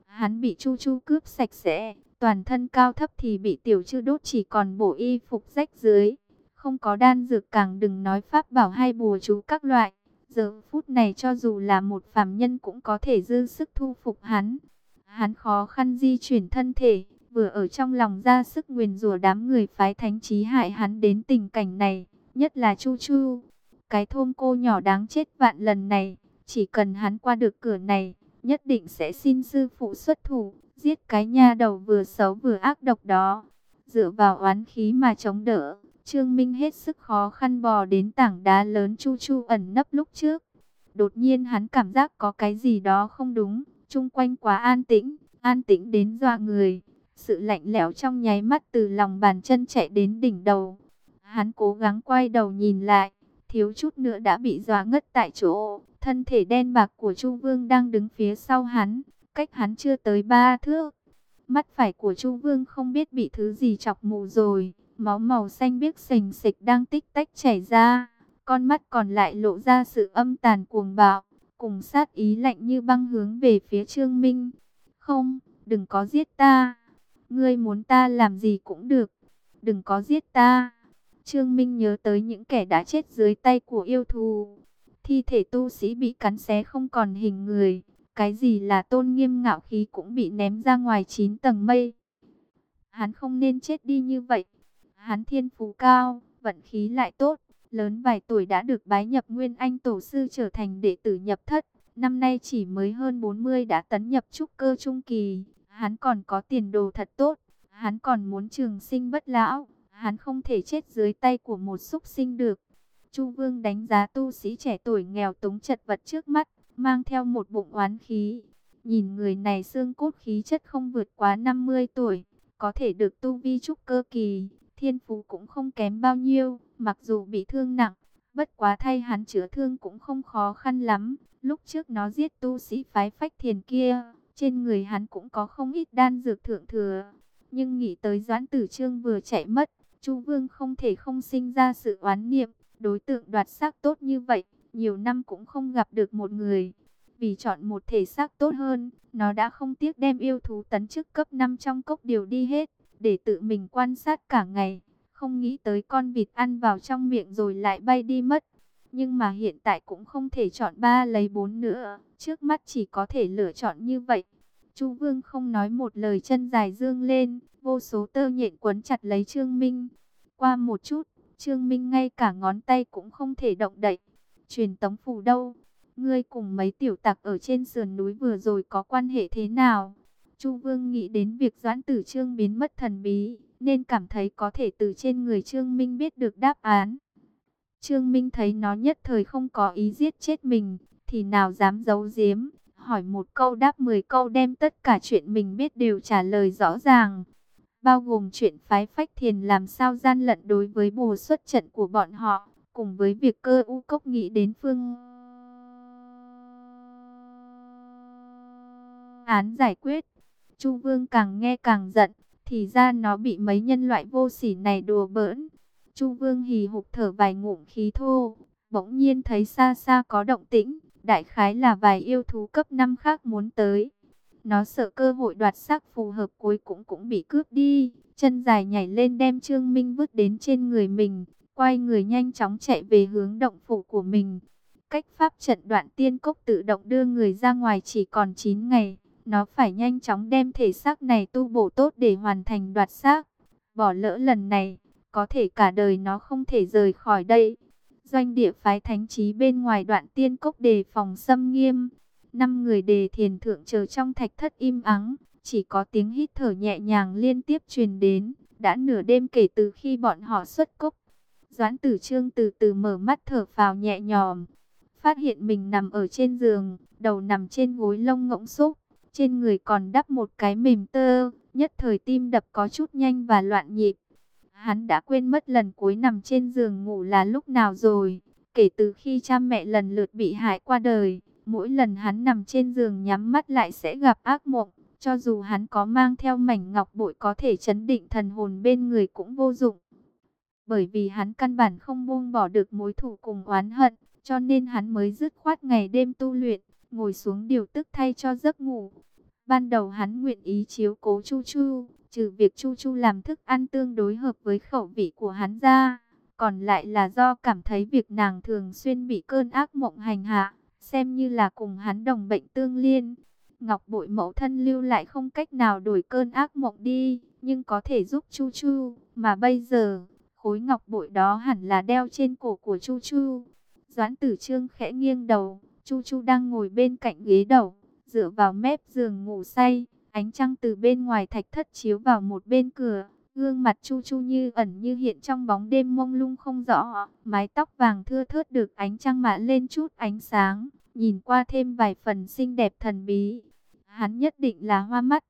Hắn bị Chu Chu cướp sạch sẽ. Toàn thân cao thấp thì bị tiểu chư đốt chỉ còn bộ y phục rách dưới. Không có đan dược càng đừng nói pháp bảo hay bùa chú các loại. Giờ phút này cho dù là một phàm nhân cũng có thể dư sức thu phục hắn. Hắn khó khăn di chuyển thân thể, vừa ở trong lòng ra sức nguyền rủa đám người phái thánh trí hại hắn đến tình cảnh này, nhất là Chu Chu. Cái thôn cô nhỏ đáng chết vạn lần này, chỉ cần hắn qua được cửa này, nhất định sẽ xin sư phụ xuất thủ, giết cái nha đầu vừa xấu vừa ác độc đó. Dựa vào oán khí mà chống đỡ, Trương Minh hết sức khó khăn bò đến tảng đá lớn Chu Chu ẩn nấp lúc trước. Đột nhiên hắn cảm giác có cái gì đó không đúng, chung quanh quá an tĩnh, an tĩnh đến dọa người. Sự lạnh lẽo trong nháy mắt từ lòng bàn chân chạy đến đỉnh đầu. Hắn cố gắng quay đầu nhìn lại, thiếu chút nữa đã bị dọa ngất tại chỗ. Thân thể đen bạc của Chu Vương đang đứng phía sau hắn, cách hắn chưa tới ba thước. Mắt phải của Chu Vương không biết bị thứ gì chọc mù rồi, máu màu xanh biếc sình sịch đang tích tách chảy ra. Con mắt còn lại lộ ra sự âm tàn cuồng bạo, cùng sát ý lạnh như băng hướng về phía Trương Minh. Không, đừng có giết ta. Ngươi muốn ta làm gì cũng được. Đừng có giết ta. Trương Minh nhớ tới những kẻ đã chết dưới tay của yêu thù. Thi thể tu sĩ bị cắn xé không còn hình người. Cái gì là tôn nghiêm ngạo khí cũng bị ném ra ngoài chín tầng mây. Hắn không nên chết đi như vậy. Hắn thiên phú cao, vận khí lại tốt. Lớn vài tuổi đã được bái nhập Nguyên Anh Tổ Sư trở thành đệ tử nhập thất. năm nay chỉ mới hơn 40 đã tấn nhập trúc cơ trung kỳ, hắn còn có tiền đồ thật tốt, hắn còn muốn trường sinh bất lão, hắn không thể chết dưới tay của một súc sinh được. Chu Vương đánh giá tu sĩ trẻ tuổi nghèo túng chật vật trước mắt, mang theo một bụng oán khí. Nhìn người này xương cốt khí chất không vượt quá 50 tuổi, có thể được tu vi trúc cơ kỳ, thiên phú cũng không kém bao nhiêu, mặc dù bị thương nặng, bất quá thay hắn chữa thương cũng không khó khăn lắm. Lúc trước nó giết tu sĩ phái phách thiền kia, trên người hắn cũng có không ít đan dược thượng thừa. Nhưng nghĩ tới Doãn Tử Trương vừa chạy mất, Chu Vương không thể không sinh ra sự oán niệm, đối tượng đoạt xác tốt như vậy, nhiều năm cũng không gặp được một người. Vì chọn một thể xác tốt hơn, nó đã không tiếc đem yêu thú tấn chức cấp 5 trong cốc điều đi hết, để tự mình quan sát cả ngày. Không nghĩ tới con vịt ăn vào trong miệng rồi lại bay đi mất. Nhưng mà hiện tại cũng không thể chọn ba lấy bốn nữa, trước mắt chỉ có thể lựa chọn như vậy. Chu Vương không nói một lời chân dài dương lên, vô số tơ nhện quấn chặt lấy Trương Minh. Qua một chút, Trương Minh ngay cả ngón tay cũng không thể động đậy. Truyền tống phù đâu? Ngươi cùng mấy tiểu tặc ở trên sườn núi vừa rồi có quan hệ thế nào? Chu Vương nghĩ đến việc Doãn Tử Trương biến mất thần bí, nên cảm thấy có thể từ trên người Trương Minh biết được đáp án. Trương Minh thấy nó nhất thời không có ý giết chết mình, thì nào dám giấu giếm, hỏi một câu đáp 10 câu đem tất cả chuyện mình biết đều trả lời rõ ràng. Bao gồm chuyện phái phách thiền làm sao gian lận đối với bồ xuất trận của bọn họ, cùng với việc cơ u cốc nghĩ đến phương án giải quyết. Chu Vương càng nghe càng giận, thì ra nó bị mấy nhân loại vô sỉ này đùa bỡn. Chu Vương hì hục thở vài ngụm khí thô, bỗng nhiên thấy xa xa có động tĩnh, đại khái là vài yêu thú cấp 5 khác muốn tới. Nó sợ cơ hội đoạt sắc phù hợp cuối cũng cũng bị cướp đi, chân dài nhảy lên đem Trương Minh vứt đến trên người mình, quay người nhanh chóng chạy về hướng động phủ của mình. Cách pháp trận đoạn tiên cốc tự động đưa người ra ngoài chỉ còn 9 ngày, nó phải nhanh chóng đem thể xác này tu bổ tốt để hoàn thành đoạt xác. Bỏ lỡ lần này, có thể cả đời nó không thể rời khỏi đây. Doanh địa phái thánh trí bên ngoài đoạn tiên cốc đề phòng xâm nghiêm. Năm người đề thiền thượng chờ trong thạch thất im ắng, chỉ có tiếng hít thở nhẹ nhàng liên tiếp truyền đến. Đã nửa đêm kể từ khi bọn họ xuất cốc. Doãn tử trương từ từ mở mắt thở phào nhẹ nhòm. Phát hiện mình nằm ở trên giường, đầu nằm trên gối lông ngỗng xúc. Trên người còn đắp một cái mềm tơ, nhất thời tim đập có chút nhanh và loạn nhịp. Hắn đã quên mất lần cuối nằm trên giường ngủ là lúc nào rồi. Kể từ khi cha mẹ lần lượt bị hại qua đời, mỗi lần hắn nằm trên giường nhắm mắt lại sẽ gặp ác mộng. Cho dù hắn có mang theo mảnh ngọc bội có thể chấn định thần hồn bên người cũng vô dụng. Bởi vì hắn căn bản không buông bỏ được mối thù cùng oán hận, cho nên hắn mới dứt khoát ngày đêm tu luyện, ngồi xuống điều tức thay cho giấc ngủ. Ban đầu hắn nguyện ý chiếu cố Chu Chu, trừ việc Chu Chu làm thức ăn tương đối hợp với khẩu vị của hắn ra, còn lại là do cảm thấy việc nàng thường xuyên bị cơn ác mộng hành hạ, xem như là cùng hắn đồng bệnh tương liên. Ngọc bội mẫu thân lưu lại không cách nào đổi cơn ác mộng đi, nhưng có thể giúp Chu Chu, mà bây giờ, khối ngọc bội đó hẳn là đeo trên cổ của Chu Chu. Doãn tử trương khẽ nghiêng đầu, Chu Chu đang ngồi bên cạnh ghế đầu, dựa vào mép giường ngủ say. Ánh trăng từ bên ngoài thạch thất chiếu vào một bên cửa, gương mặt Chu Chu như ẩn như hiện trong bóng đêm mông lung không rõ, mái tóc vàng thưa thớt được ánh trăng mạ lên chút ánh sáng, nhìn qua thêm vài phần xinh đẹp thần bí. Hắn nhất định là hoa mắt.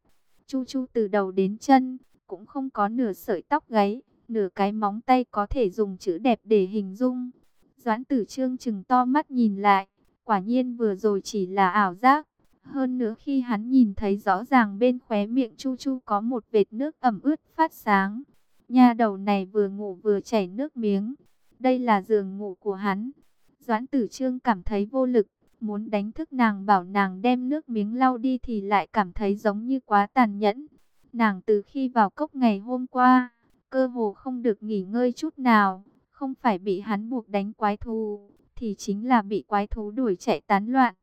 Chu Chu từ đầu đến chân, cũng không có nửa sợi tóc gáy, nửa cái móng tay có thể dùng chữ đẹp để hình dung. Doãn tử trương chừng to mắt nhìn lại, quả nhiên vừa rồi chỉ là ảo giác. Hơn nữa khi hắn nhìn thấy rõ ràng bên khóe miệng Chu Chu có một vệt nước ẩm ướt phát sáng. nha đầu này vừa ngủ vừa chảy nước miếng. Đây là giường ngủ của hắn. Doãn tử trương cảm thấy vô lực. Muốn đánh thức nàng bảo nàng đem nước miếng lau đi thì lại cảm thấy giống như quá tàn nhẫn. Nàng từ khi vào cốc ngày hôm qua, cơ hồ không được nghỉ ngơi chút nào. Không phải bị hắn buộc đánh quái thú, thì chính là bị quái thú đuổi chạy tán loạn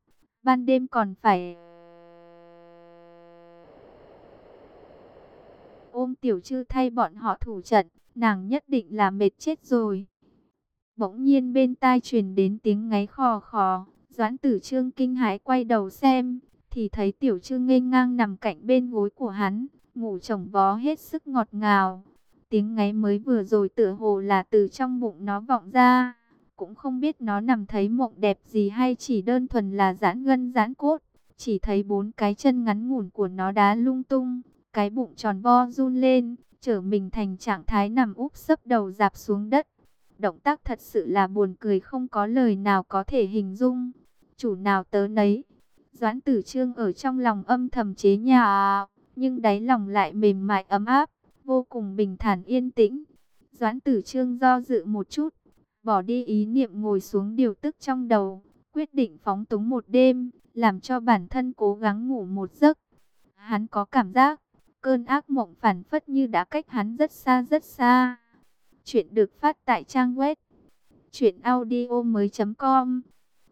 ban đêm còn phải ôm tiểu chư thay bọn họ thủ trận, nàng nhất định là mệt chết rồi. Bỗng nhiên bên tai truyền đến tiếng ngáy khò khò, Doãn tử trương kinh hãi quay đầu xem, thì thấy tiểu trư nghênh ngang nằm cạnh bên gối của hắn, ngủ chồng vó hết sức ngọt ngào. Tiếng ngáy mới vừa rồi tựa hồ là từ trong bụng nó vọng ra, cũng không biết nó nằm thấy mộng đẹp gì hay chỉ đơn thuần là giãn gân giãn cốt. Chỉ thấy bốn cái chân ngắn ngủn của nó đá lung tung, cái bụng tròn vo run lên, trở mình thành trạng thái nằm úp sấp đầu dạp xuống đất. Động tác thật sự là buồn cười không có lời nào có thể hình dung. Chủ nào tớ nấy. Doãn tử trương ở trong lòng âm thầm chế nhà, nhưng đáy lòng lại mềm mại ấm áp, vô cùng bình thản yên tĩnh. Doãn tử trương do dự một chút, bỏ đi ý niệm ngồi xuống điều tức trong đầu, quyết định phóng túng một đêm, làm cho bản thân cố gắng ngủ một giấc. Hắn có cảm giác, cơn ác mộng phản phất như đã cách hắn rất xa rất xa. Chuyện được phát tại trang web truyệnaudiomoi.com.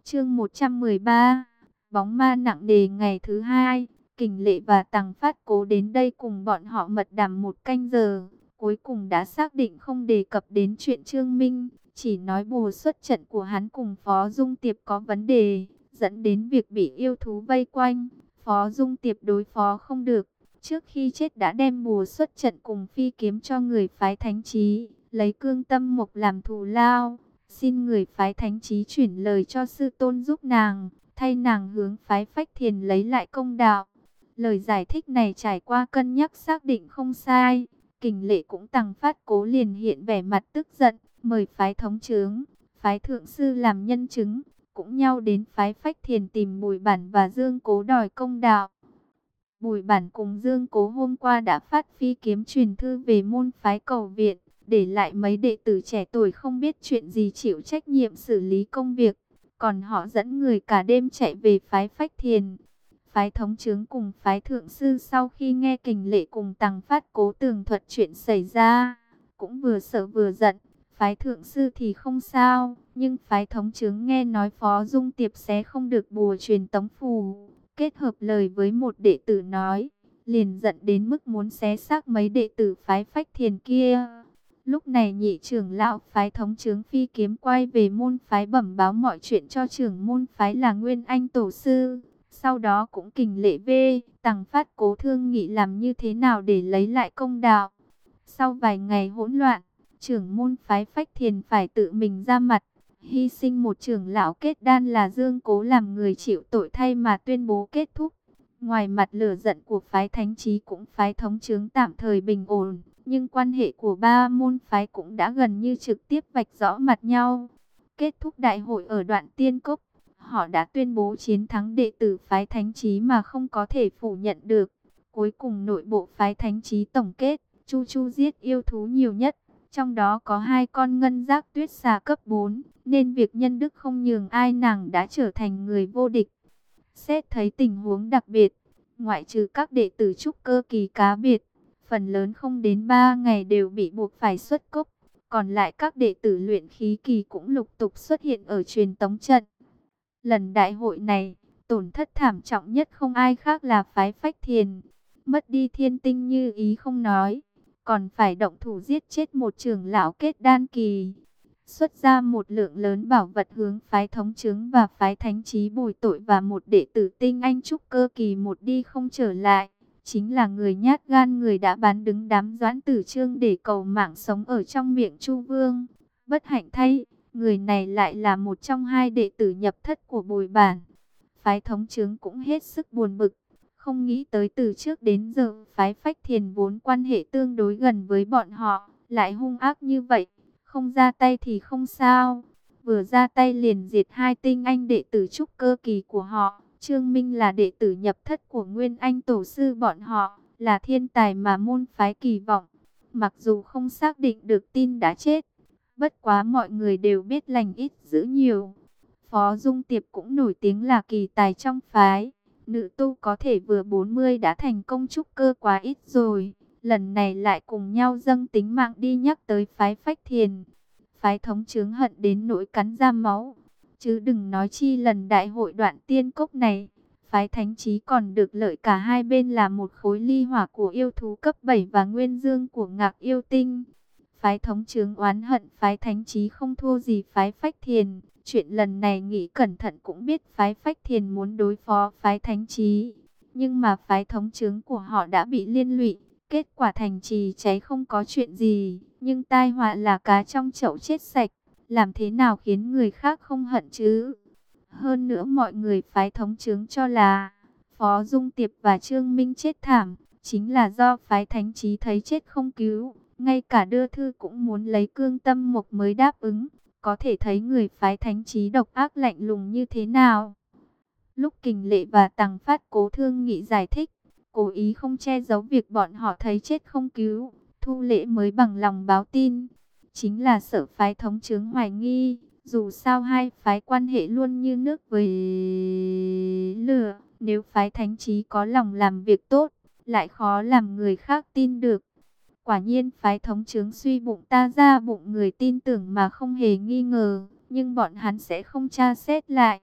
Chương 113. Bóng ma nặng đề ngày thứ hai, Kình Lệ và Tằng Phát Cố đến đây cùng bọn họ mật đàm một canh giờ, cuối cùng đã xác định không đề cập đến chuyện Trương Minh, chỉ nói bùa xuất trận của hắn cùng Phó Dung Tiệp có vấn đề, dẫn đến việc bị yêu thú vây quanh, Phó Dung Tiệp đối phó không được. Trước khi chết đã đem bùa xuất trận cùng phi kiếm cho người phái thánh trí, lấy cương tâm mộc làm thù lao. Xin người phái thánh trí chuyển lời cho sư tôn giúp nàng, thay nàng hướng phái phách thiền lấy lại công đạo. Lời giải thích này trải qua cân nhắc xác định không sai. Kình lệ cũng tăng phát cố liền hiện vẻ mặt tức giận, mời phái thống trướng, phái thượng sư làm nhân chứng, cũng nhau đến phái phách thiền tìm bùi bản và dương cố đòi công đạo. Bùi bản cùng dương cố hôm qua đã phát phi kiếm truyền thư về môn phái cầu viện, để lại mấy đệ tử trẻ tuổi không biết chuyện gì chịu trách nhiệm xử lý công việc. Còn họ dẫn người cả đêm chạy về phái phách thiền. Phái thống chứng cùng phái thượng sư sau khi nghe kình lệ cùng tăng phát cố tường thuật chuyện xảy ra, cũng vừa sợ vừa giận. Phái thượng sư thì không sao, nhưng phái thống chứng nghe nói phó dung tiệp sẽ không được bùa truyền tống phù. Kết hợp lời với một đệ tử nói, liền giận đến mức muốn xé xác mấy đệ tử phái phách thiền kia. Lúc này nhị trưởng lão phái thống chứng phi kiếm quay về môn phái bẩm báo mọi chuyện cho trưởng môn phái là Nguyên Anh Tổ Sư. Sau đó cũng kình lệ vê, tăng phát cố thương nghị làm như thế nào để lấy lại công đạo. Sau vài ngày hỗn loạn, trưởng môn phái phách thiền phải tự mình ra mặt. Hy sinh một trưởng lão kết đan là Dương Cố làm người chịu tội thay mà tuyên bố kết thúc. Ngoài mặt lửa giận của phái thánh trí cũng phái thống chứng tạm thời bình ổn. Nhưng quan hệ của ba môn phái cũng đã gần như trực tiếp vạch rõ mặt nhau. Kết thúc đại hội ở đoạn tiên cốc, họ đã tuyên bố chiến thắng đệ tử phái thánh trí mà không có thể phủ nhận được. Cuối cùng nội bộ phái thánh trí tổng kết, Chu Chu giết yêu thú nhiều nhất. Trong đó có hai con ngân giác tuyết xà cấp 4, nên việc nhân đức không nhường ai nàng đã trở thành người vô địch. Xét thấy tình huống đặc biệt, ngoại trừ các đệ tử trúc cơ kỳ cá biệt, phần lớn không đến 3 ngày đều bị buộc phải xuất cốc. Còn lại các đệ tử luyện khí kỳ cũng lục tục xuất hiện ở truyền tống trận. Lần đại hội này, tổn thất thảm trọng nhất không ai khác là phái phách thiền. Mất đi thiên tinh như ý không nói, còn phải động thủ giết chết một trưởng lão kết đan kỳ. Xuất ra một lượng lớn bảo vật hướng phái thống chứng và phái thánh trí bồi tội và một đệ tử tinh anh trúc cơ kỳ một đi không trở lại chính là người nhát gan người đã bán đứng đám doãn tử trương để cầu mạng sống ở trong miệng Chu Vương. Bất hạnh thay, người này lại là một trong hai đệ tử nhập thất của bồi bản. Phái thống chứng cũng hết sức buồn bực, không nghĩ tới từ trước đến giờ phái phách thiền vốn quan hệ tương đối gần với bọn họ, lại hung ác như vậy, không ra tay thì không sao. Vừa ra tay liền diệt hai tinh anh đệ tử trúc cơ kỳ của họ Trương Minh là đệ tử nhập thất của Nguyên Anh Tổ sư bọn họ, là thiên tài mà môn phái kỳ vọng. Mặc dù không xác định được tin đã chết, bất quá mọi người đều biết lành ít giữ nhiều. Phó Dung Tiệp cũng nổi tiếng là kỳ tài trong phái. Nữ tu có thể vừa 40 đã thành công trúc cơ quá ít rồi. Lần này lại cùng nhau dâng tính mạng đi nhắc tới phái phách thiền. Phái thống chướng hận đến nỗi cắn ra máu. Chứ đừng nói chi lần đại hội đoạn tiên cốc này, phái thánh trí còn được lợi cả hai bên là một khối ly hỏa của yêu thú cấp 7 và nguyên dương của ngạc yêu tinh. Phái thống chứng oán hận phái thánh trí không thua gì phái phách thiền, Chuyện lần này nghĩ cẩn thận cũng biết phái phách thiền muốn đối phó phái thánh trí. Nhưng mà phái thống chứng của họ đã bị liên lụy. Kết quả thành trì cháy không có chuyện gì. Nhưng tai họa là cá trong chậu chết sạch. Làm thế nào khiến người khác không hận chứ? Hơn nữa mọi người phái thống chứng cho là Phó Dung Tiệp và Trương Minh chết thảm. Chính là do phái thánh trí thấy chết không cứu. Ngay cả đưa thư cũng muốn lấy cương tâm mục mới đáp ứng. Có thể thấy người phái thánh trí độc ác lạnh lùng như thế nào. Lúc kình lệ và tăng phát cố thương nghị giải thích. Cố ý không che giấu việc bọn họ thấy chết không cứu. Thu lễ mới bằng lòng báo tin. Chính là sở phái thống chứng hoài nghi. Dù sao hai phái quan hệ luôn như nước với lửa. Nếu phái thánh trí có lòng làm việc tốt, lại khó làm người khác tin được. Quả nhiên phái thống chứng suy bụng ta ra bụng người tin tưởng mà không hề nghi ngờ, nhưng bọn hắn sẽ không tra xét lại.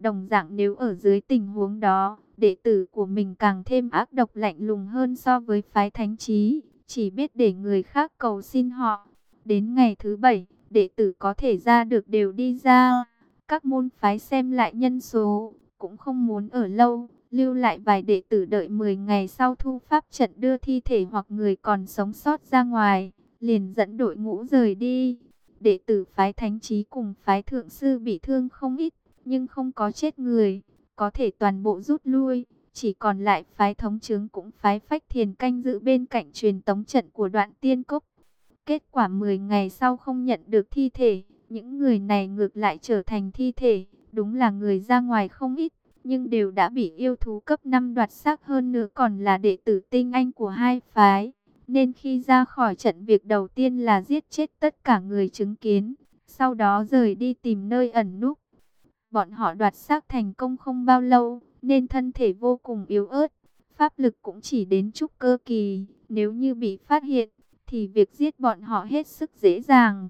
Đồng dạng nếu ở dưới tình huống đó, đệ tử của mình càng thêm ác độc lạnh lùng hơn so với phái thánh trí, chỉ biết để người khác cầu xin họ. Đến ngày thứ bảy, đệ tử có thể ra được đều đi ra. Các môn phái xem lại nhân số, cũng không muốn ở lâu, lưu lại vài đệ tử đợi 10 ngày sau thu pháp trận đưa thi thể hoặc người còn sống sót ra ngoài, liền dẫn đội ngũ rời đi. Đệ tử phái thánh trí cùng phái thượng sư bị thương không ít, nhưng không có chết người, có thể toàn bộ rút lui, chỉ còn lại phái thống chứng cũng phái phách thiền canh giữ bên cạnh truyền tống trận của đoạn tiên cốc. Kết quả 10 ngày sau không nhận được thi thể, những người này ngược lại trở thành thi thể, đúng là người ra ngoài không ít nhưng đều đã bị yêu thú cấp 5 đoạt xác hơn nữa còn là đệ tử tinh anh của hai phái. Nên khi ra khỏi trận việc đầu tiên là giết chết tất cả người chứng kiến, sau đó rời đi tìm nơi ẩn núp. Bọn họ đoạt xác thành công không bao lâu, nên thân thể vô cùng yếu ớt, pháp lực cũng chỉ đến chút cơ kỳ, nếu như bị phát hiện, thì việc giết bọn họ hết sức dễ dàng.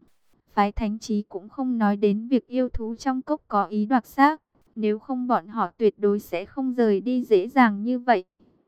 Phái thánh trí cũng không nói đến việc yêu thú trong cốc có ý đoạt xác, nếu không bọn họ tuyệt đối sẽ không rời đi dễ dàng như vậy.